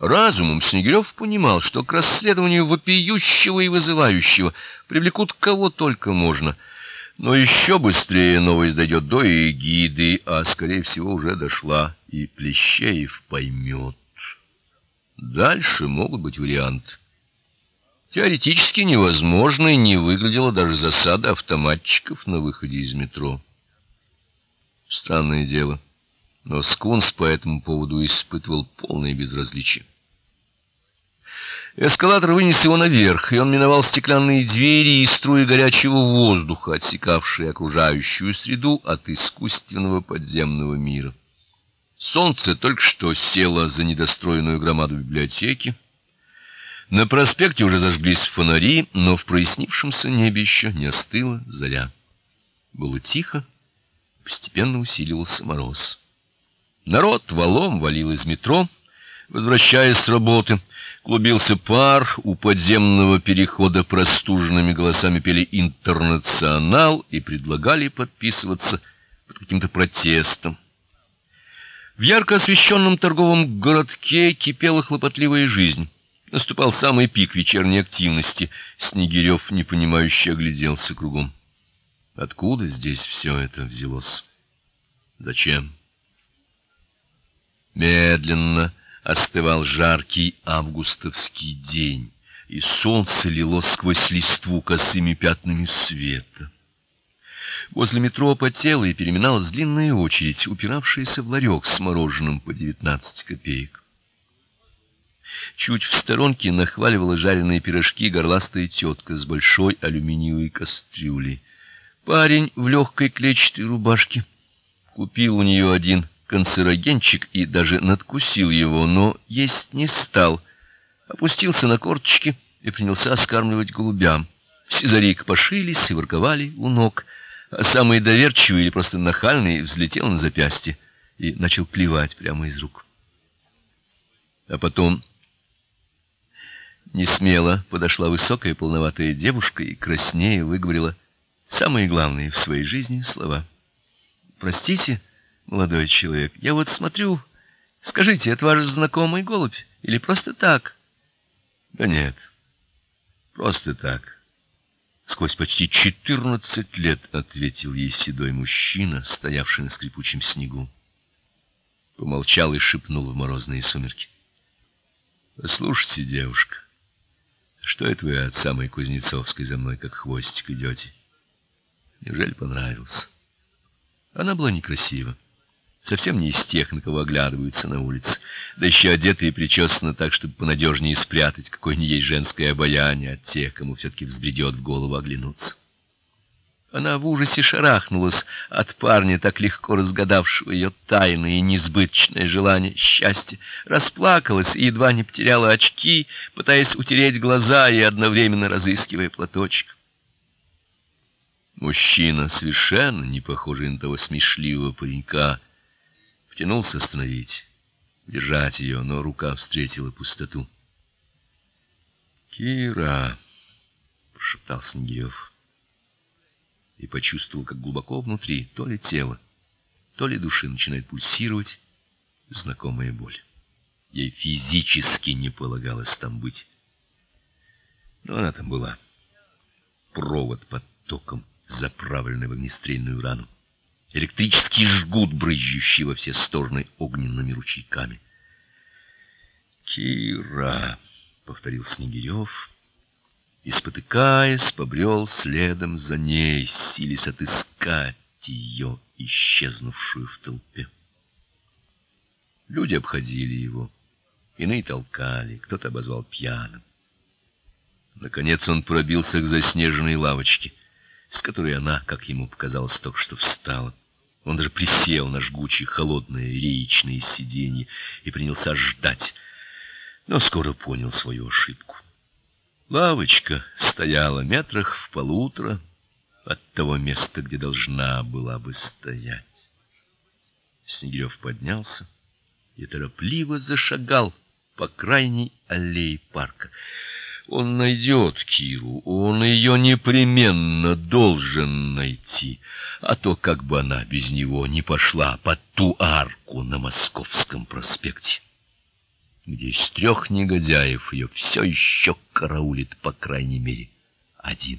Разумом Снегирев понимал, что к расследованию вопиющего и вызывающего привлекут кого только можно. Но еще быстрее новость дойдет до Эгиды, а скорее всего уже дошла, и Плещеев поймет. Дальше могут быть варианты. Теоретически невозможной не выглядела даже засада автоматчиков на выходе из метро. Странное дело, но Скунс по этому поводу испытывал полное безразличие. Эскалатор вынес его наверх, и он миновал стеклянные двери и струи горячего воздуха, отсекавшие окружающую среду от искусственного подземного мира. Солнце только что село за недостроенную громаду библиотеки. На проспекте уже зажглись фонари, но в прояснившемся небе еще не остыла заря. Было тихо, постепенно усиливался мороз. Народ валом валил из метро, возвращаясь с работы. Клубился пар, у подземного перехода простуженными голосами пели «Интернационал» и предлагали подписываться под каким-то протестом. В ярко освещенном торговом городке кипела хлопотливая жизнь. Наступал самый пик вечерней активности. Снегирев, непонимающе, огляделся кругом. Откуда здесь все это взялось? Зачем? Медленно остывал жаркий августовский день, и солнце лило сквозь листву косыми пятнами света. Возле метро потела и переминалась длинная очередь, упиравшаяся в ларек с мороженым по девятнадцать копеек. Чуть в сторонке нахваливала жареные пирожки горластая тетка с большой алюминиевой кастрюлей. Парень в легкой клетчатой рубашке купил у нее один канцерогенчик и даже надкусил его, но есть не стал. Опустился на корточки и принялся скармливать голубям. Сизарик пошились и ворковали у ног, а самый доверчивый или просто нахальный взлетел на запястье и начал плевать прямо из рук. А потом не смело подошла высокая полноватая девушка и краснея выговорила самые главные в своей жизни слова. Простите, молодой человек. Я вот смотрю, скажите, это ваш знакомый голубь или просто так? Да нет. Просто так. Сквозь почти четырнадцать лет ответил ей седой мужчина, стоявший на скрипучем снегу. Помолчал и шепнул в морозные сумерки: "Слушайте, девушка, что это вы от самой Кузнецовской за мной как хвостик идете? Неужели понравился?" Она была некрасива совсем не из тех, на кого оглядываются на улице, да еще одета и причесана так, чтобы понадежнее спрятать какое ни есть женское обаяние от тех, кому все таки взбредет в голову оглянуться. Она в ужасе шарахнулась от парня, так легко разгадавшего ее тайное и несбыточное желание счастья, расплакалась и едва не потеряла очки, пытаясь утереть глаза и одновременно разыскивая платочек. Мужчина, совершенно не похожий на того смешливого паренька, Потянулся остановить, держать ее, но рука встретила пустоту. "Кира", прошептал Снегирев. И почувствовал, как глубоко внутри, то ли тело, то ли души начинает пульсировать знакомая боль. Ей физически не полагалось там быть. Но она там была. Провод под током, заправленный в огнестрельную рану электрический жгут, брызжущий во все стороны огненными ручейками. Кира, повторил Снегирев, и спотыкаясь, побрел следом за ней, силясь отыскать ее, исчезнувшую в толпе. Люди обходили его, иные толкали, кто-то обозвал пьяным. Наконец он пробился к заснеженной лавочке, с которой она, как ему показалось, только что встала. Он даже присел на жгучие холодные реечные сиденья и принялся ждать, но скоро понял свою ошибку. Лавочка стояла метрах в полутора от того места, где должна была бы стоять. Снегирев поднялся и торопливо зашагал по крайней аллее парка. Он найдет Киру, он ее непременно должен найти, а то как бы она без него не пошла под ту арку на Московском проспекте. где из трех негодяев ее все еще караулит, по крайней мере, один.